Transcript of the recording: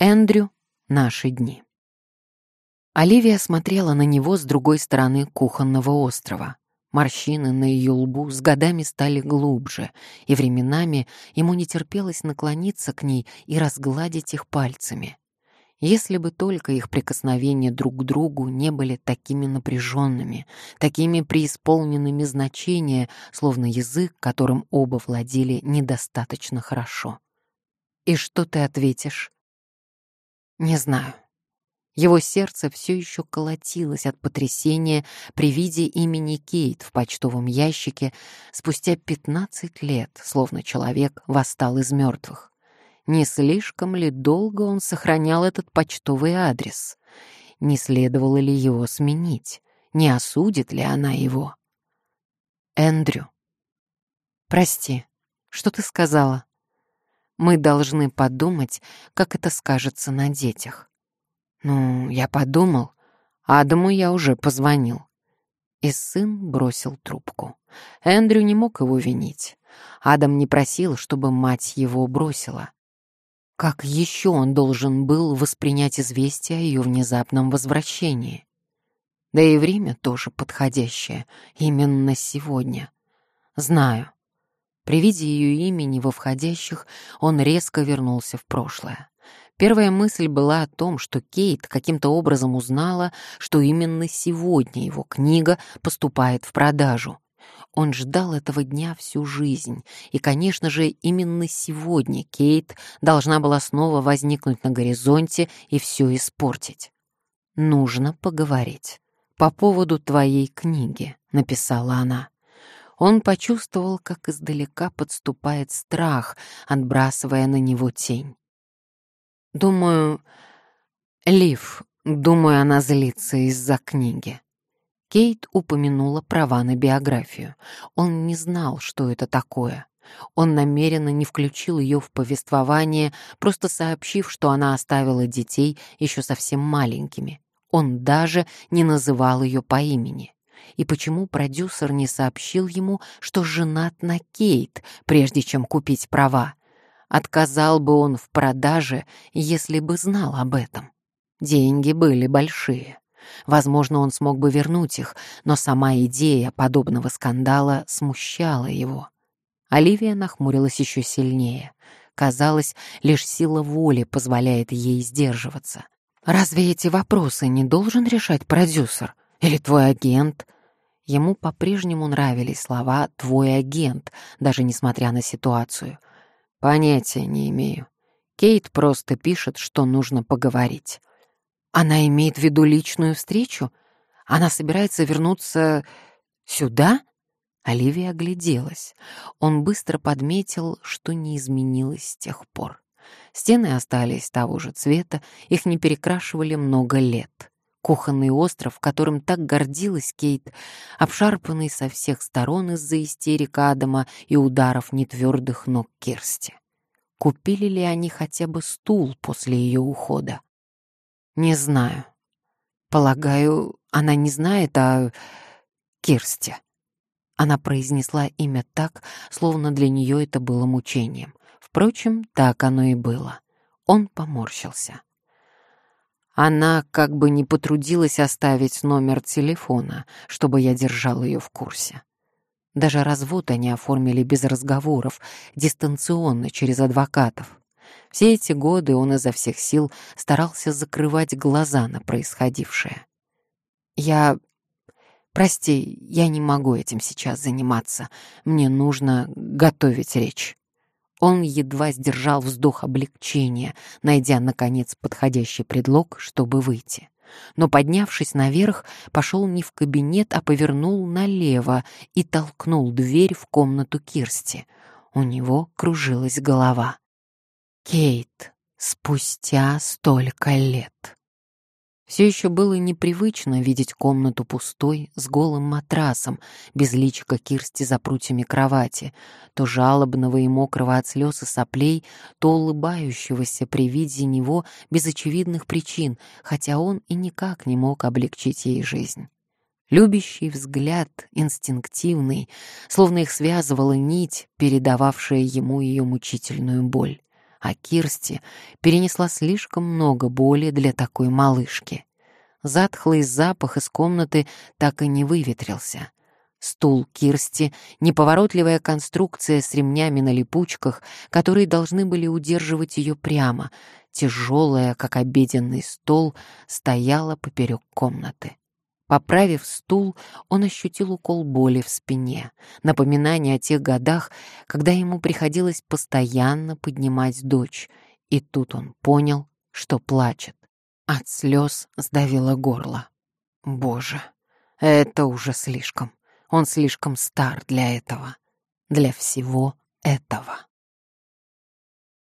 Эндрю. Наши дни. Оливия смотрела на него с другой стороны кухонного острова. Морщины на ее лбу с годами стали глубже, и временами ему не терпелось наклониться к ней и разгладить их пальцами. Если бы только их прикосновения друг к другу не были такими напряженными, такими преисполненными значения, словно язык, которым оба владели недостаточно хорошо. «И что ты ответишь?» «Не знаю», его сердце все еще колотилось от потрясения при виде имени Кейт в почтовом ящике спустя 15 лет, словно человек восстал из мертвых. Не слишком ли долго он сохранял этот почтовый адрес? Не следовало ли его сменить? Не осудит ли она его? Эндрю. Прости, что ты сказала? Мы должны подумать, как это скажется на детях. Ну, я подумал. Адаму я уже позвонил. И сын бросил трубку. Эндрю не мог его винить. Адам не просил, чтобы мать его бросила. Как еще он должен был воспринять известие о ее внезапном возвращении? Да и время тоже подходящее, именно сегодня. Знаю. При виде ее имени во входящих он резко вернулся в прошлое. Первая мысль была о том, что Кейт каким-то образом узнала, что именно сегодня его книга поступает в продажу. Он ждал этого дня всю жизнь, и, конечно же, именно сегодня Кейт должна была снова возникнуть на горизонте и все испортить. «Нужно поговорить. По поводу твоей книги», — написала она. Он почувствовал, как издалека подступает страх, отбрасывая на него тень. Думаю, Лив, думаю, она злится из-за книги. Кейт упомянула права на биографию. Он не знал, что это такое. Он намеренно не включил ее в повествование, просто сообщив, что она оставила детей еще совсем маленькими. Он даже не называл ее по имени. И почему продюсер не сообщил ему, что женат на Кейт, прежде чем купить права? Отказал бы он в продаже, если бы знал об этом. Деньги были большие. Возможно, он смог бы вернуть их, но сама идея подобного скандала смущала его. Оливия нахмурилась еще сильнее. Казалось, лишь сила воли позволяет ей сдерживаться. «Разве эти вопросы не должен решать продюсер? Или твой агент?» Ему по-прежнему нравились слова «твой агент», даже несмотря на ситуацию. Понятия не имею. Кейт просто пишет, что нужно поговорить. Она имеет в виду личную встречу? Она собирается вернуться сюда? Оливия огляделась. Он быстро подметил, что не изменилось с тех пор. Стены остались того же цвета, их не перекрашивали много лет. Кухонный остров, которым так гордилась Кейт, обшарпанный со всех сторон из-за истерик Адама и ударов нетвердых ног Кирсти. Купили ли они хотя бы стул после ее ухода? Не знаю. Полагаю, она не знает о Кирсте. Она произнесла имя так, словно для нее это было мучением. Впрочем, так оно и было. Он поморщился. Она как бы не потрудилась оставить номер телефона, чтобы я держал ее в курсе. Даже развод они оформили без разговоров, дистанционно, через адвокатов. Все эти годы он изо всех сил старался закрывать глаза на происходившее. «Я... Прости, я не могу этим сейчас заниматься. Мне нужно готовить речь». Он едва сдержал вздох облегчения, найдя, наконец, подходящий предлог, чтобы выйти. Но, поднявшись наверх, пошел не в кабинет, а повернул налево и толкнул дверь в комнату Кирсти. У него кружилась голова. Кейт, спустя столько лет. Все еще было непривычно видеть комнату пустой, с голым матрасом, без личика Кирсти за прутьями кровати, то жалобного и мокрого от слез и соплей, то улыбающегося при виде него без очевидных причин, хотя он и никак не мог облегчить ей жизнь. Любящий взгляд, инстинктивный, словно их связывала нить, передававшая ему ее мучительную боль. А Кирсти перенесла слишком много боли для такой малышки. Затхлый запах из комнаты так и не выветрился. Стул Кирсти, неповоротливая конструкция с ремнями на липучках, которые должны были удерживать ее прямо, тяжелая, как обеденный стол, стояла поперек комнаты. Поправив стул, он ощутил укол боли в спине, напоминание о тех годах, когда ему приходилось постоянно поднимать дочь, и тут он понял, что плачет. От слез сдавило горло. Боже, это уже слишком. Он слишком стар для этого, для всего этого.